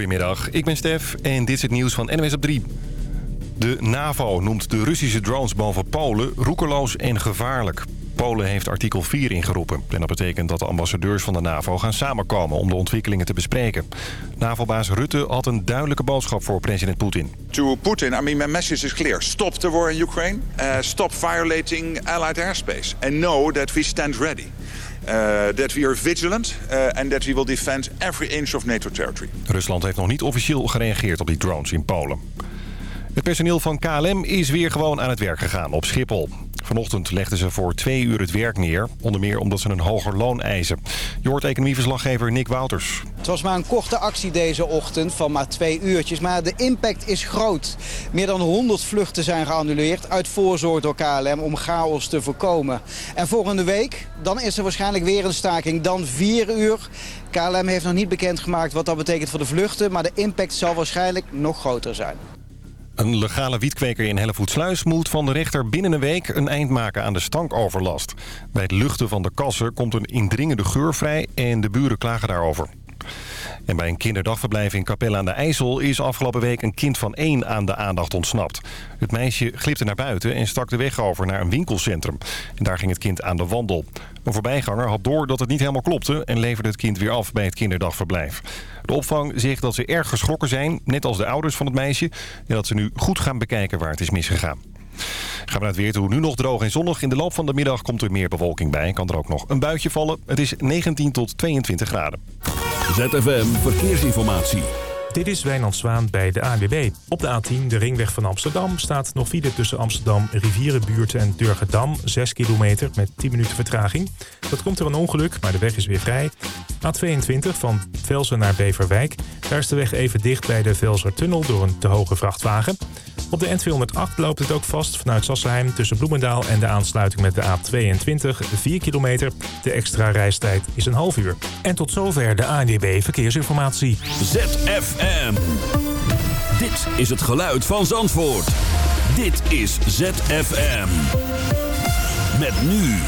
Goedemiddag, ik ben Stef en dit is het nieuws van NWS op 3. De NAVO noemt de Russische drones boven Polen roekeloos en gevaarlijk. Polen heeft artikel 4 ingeroepen. En dat betekent dat de ambassadeurs van de NAVO gaan samenkomen om de ontwikkelingen te bespreken. NAVO-baas Rutte had een duidelijke boodschap voor president Poetin. To Putin, I mean, my message is clear. Stop the war in Ukraine. Uh, stop violating allied airspace. And know that we stand ready. Uh, that we are vigilant uh, and that we will defend every inch of NATO territory. Rusland heeft nog niet officieel gereageerd op die drones in Polen. Het personeel van KLM is weer gewoon aan het werk gegaan op Schiphol. Vanochtend legden ze voor twee uur het werk neer. Onder meer omdat ze een hoger loon eisen. Je economieverslaggever Nick Wouters. Het was maar een korte actie deze ochtend van maar twee uurtjes. Maar de impact is groot. Meer dan 100 vluchten zijn geannuleerd uit voorzorg door KLM om chaos te voorkomen. En volgende week, dan is er waarschijnlijk weer een staking. Dan vier uur. KLM heeft nog niet bekendgemaakt wat dat betekent voor de vluchten. Maar de impact zal waarschijnlijk nog groter zijn. Een legale wietkweker in Hellevoetsluis moet van de rechter binnen een week een eind maken aan de stankoverlast. Bij het luchten van de kassen komt een indringende geur vrij en de buren klagen daarover. En bij een kinderdagverblijf in Capelle aan de IJssel is afgelopen week een kind van één aan de aandacht ontsnapt. Het meisje glipte naar buiten en stak de weg over naar een winkelcentrum. En daar ging het kind aan de wandel. Een voorbijganger had door dat het niet helemaal klopte en leverde het kind weer af bij het kinderdagverblijf. De opvang zegt dat ze erg geschrokken zijn, net als de ouders van het meisje. En dat ze nu goed gaan bekijken waar het is misgegaan. Gaan we naar het weer toe. Nu nog droog en zonnig. In de loop van de middag komt er meer bewolking bij. Kan er ook nog een buitje vallen. Het is 19 tot 22 graden. ZFM Verkeersinformatie. Dit is Wijnand Zwaan bij de ANWB. Op de A10, de ringweg van Amsterdam, staat nog file tussen Amsterdam, Rivierenbuurt en Durgedam. 6 kilometer met 10 minuten vertraging. Dat komt door een ongeluk, maar de weg is weer vrij. A22 van Velsen naar Beverwijk. Daar is de weg even dicht bij de Velsertunnel door een te hoge vrachtwagen. Op de N208 loopt het ook vast vanuit Sassenheim tussen Bloemendaal en de aansluiting met de A22 4 kilometer. De extra reistijd is een half uur. En tot zover de ANWB Verkeersinformatie. ZFM. Dit is het geluid van Zandvoort. Dit is ZFM. Met nu.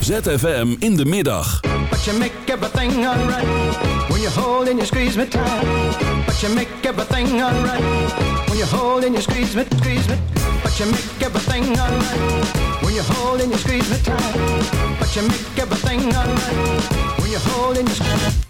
ZFM in de middag. But you make everything alright when you hold and you squeeze me tight. But you make everything alright when you hold and you squeeze me, squeeze me. But you make everything alright when you hold and you squeeze me tight. But you make everything alright when you hold and you squeeze me.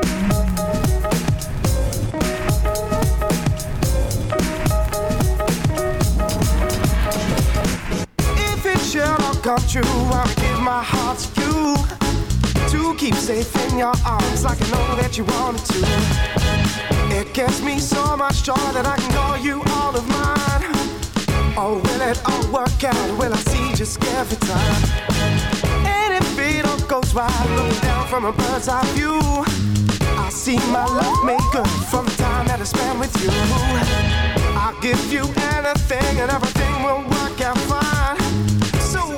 come true, I'll give my heart to you to keep safe in your arms like I know that you wanted to. It gives me so much joy that I can call you all of mine. Oh, will it all work out? Will I see just every time? And if it all goes right, looking down from a bird's eye view, I see my love made good from the time that I spent with you. I'll give you anything and everything will work out fine.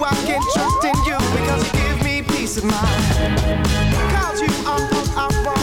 I can trust in you because you give me peace of mind. Cause you are all I want,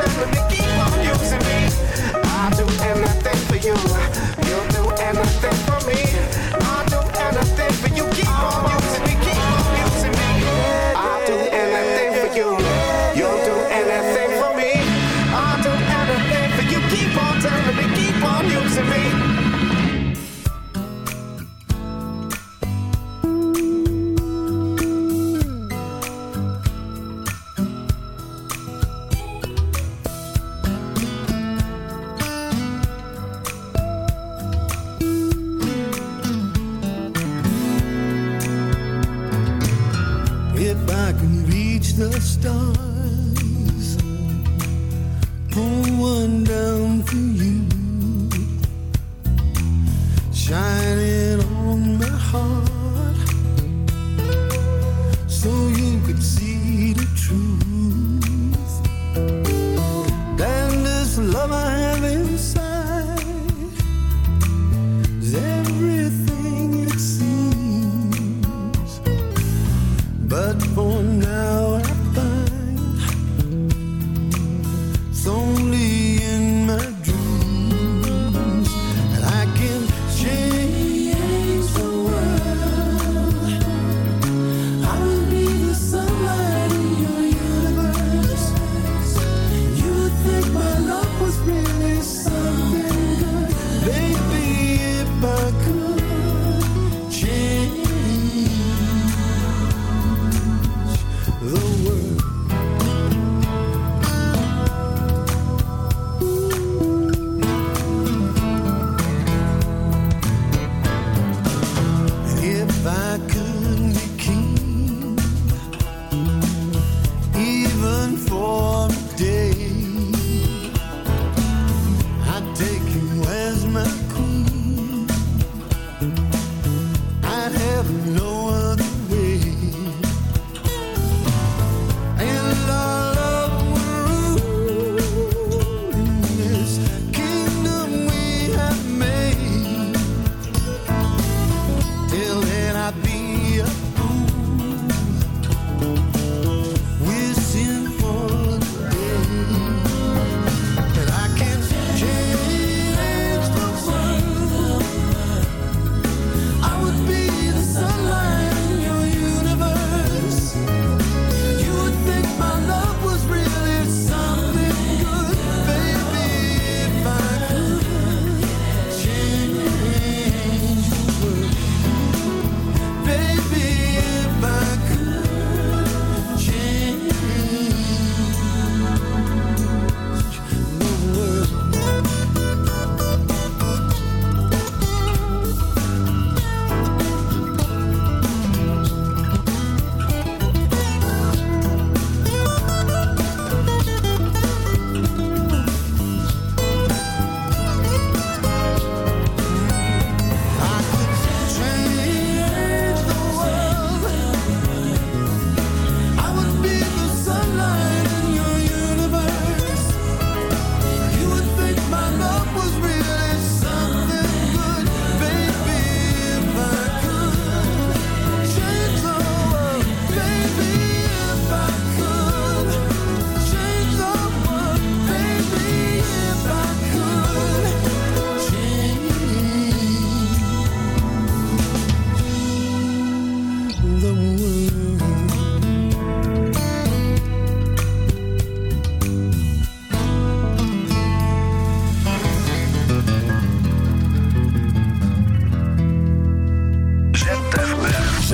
telling me keep on using me. I'll do anything for you.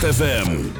ZFM.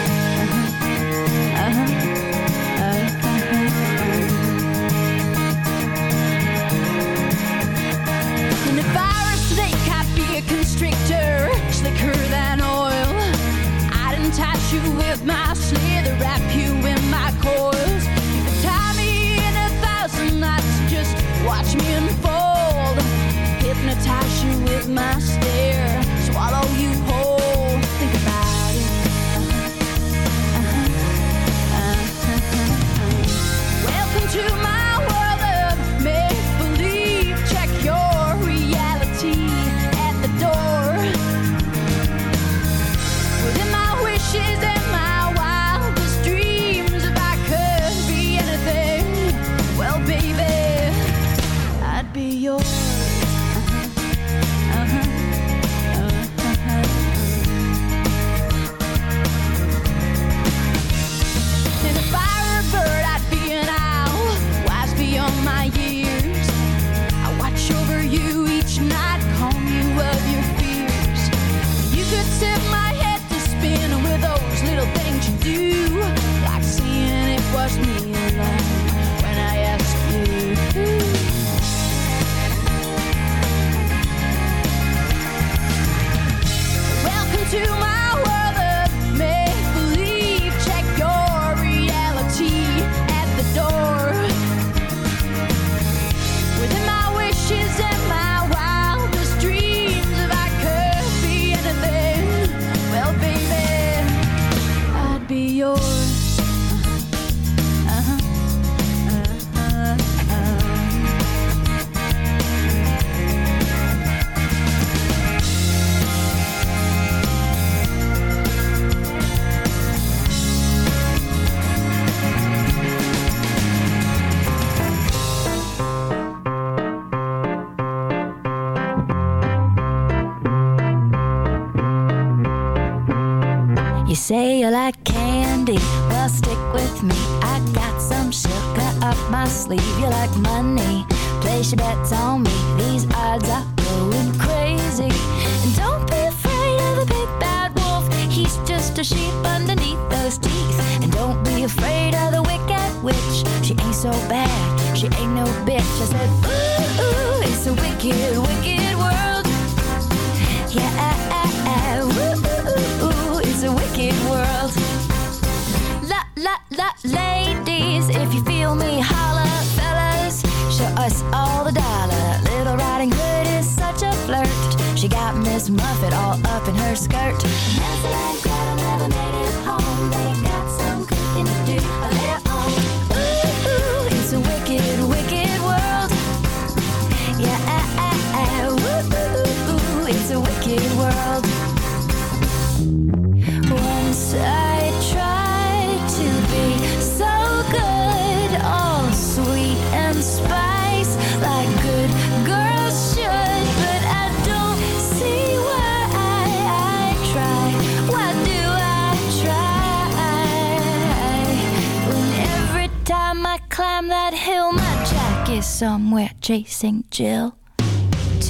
you with my slither, wrap you in my coils. Tie me in a thousand knots, just watch me unfold. Hypnotize you with my stare. A wicked world. Once I tried to be so good, all sweet and spice, like good girls should. But I don't see why I, I try. Why do I try? When every time I climb that hill, my jack is somewhere chasing Jill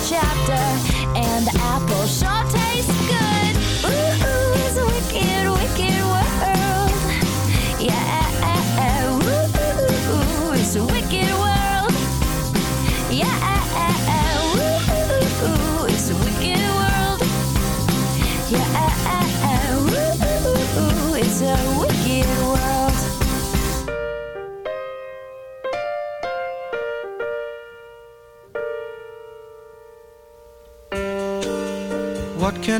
chapter,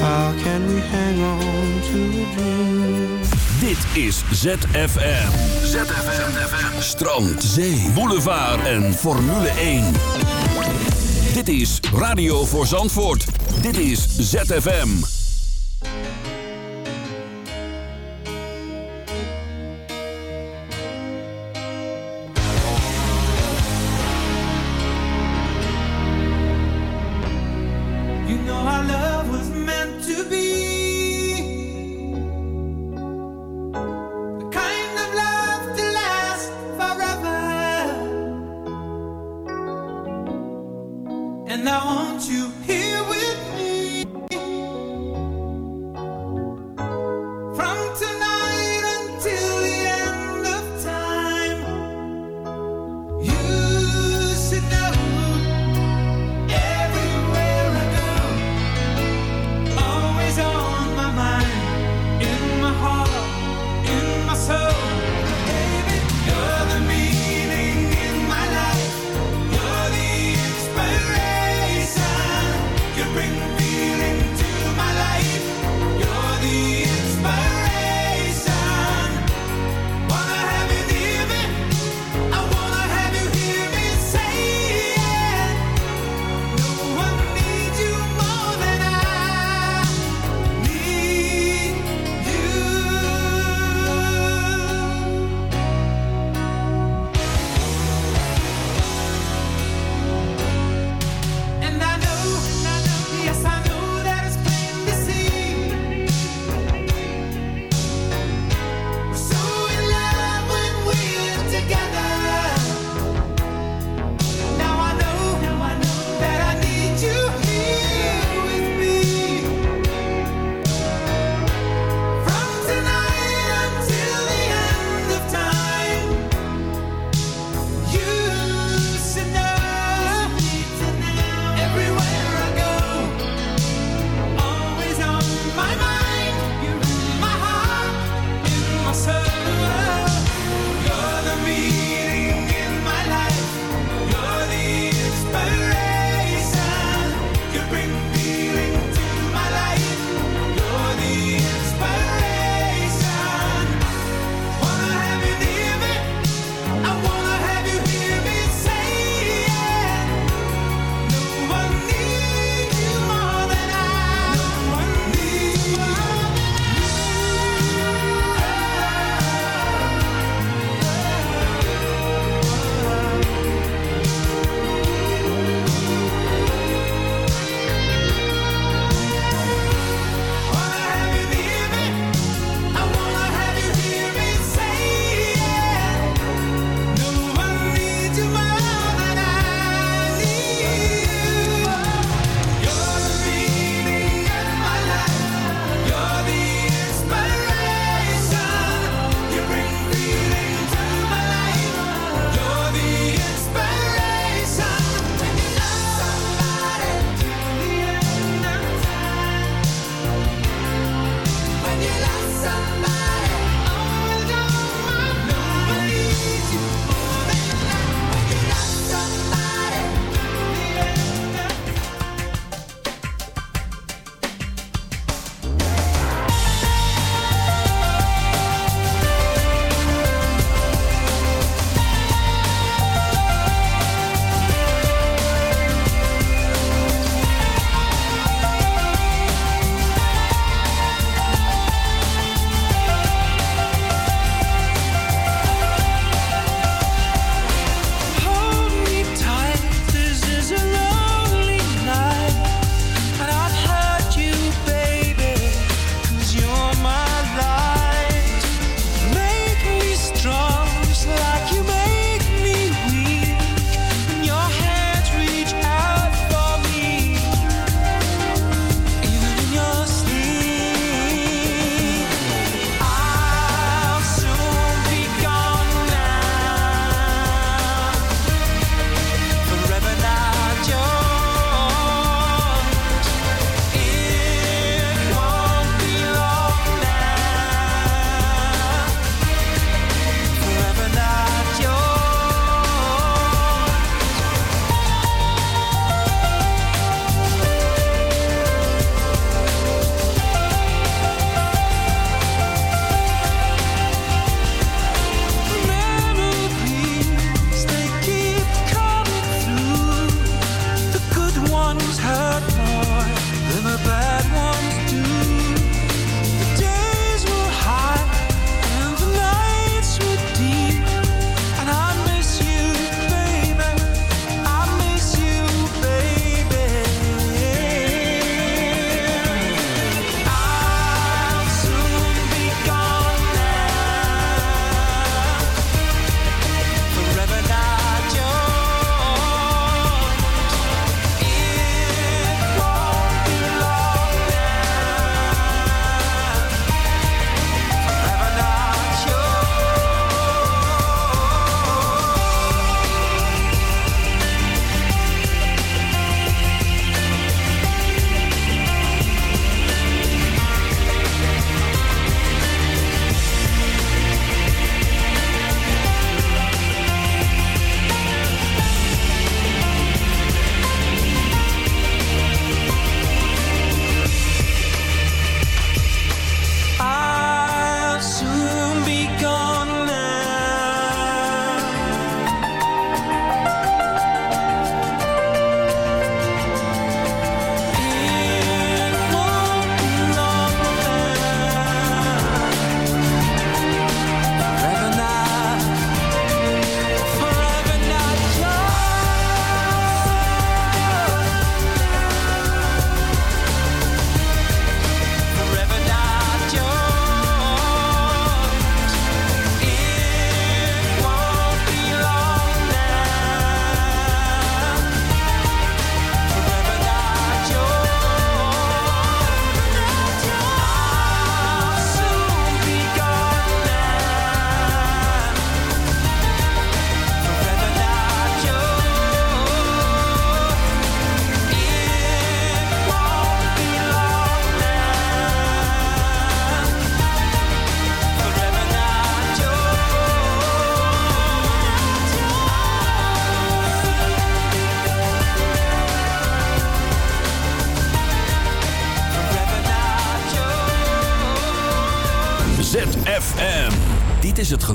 How can we hang on to a dream? Dit is ZFM. ZFM. Strand, zee, boulevard en Formule 1. Dit is Radio voor Zandvoort. Dit is ZFM. You know I love was love.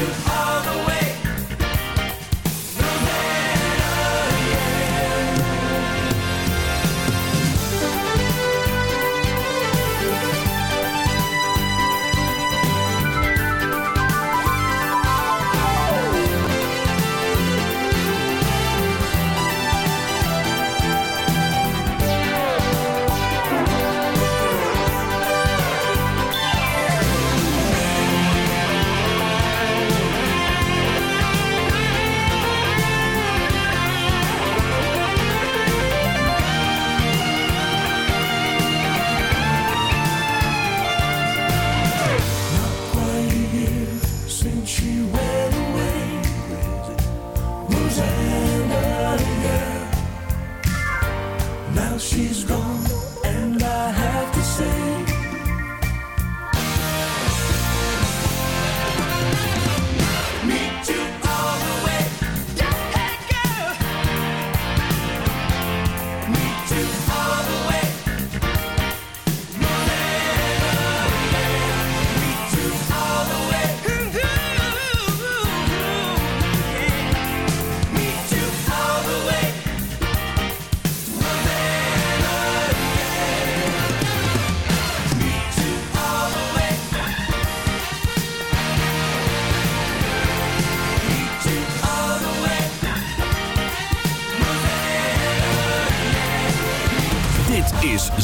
you.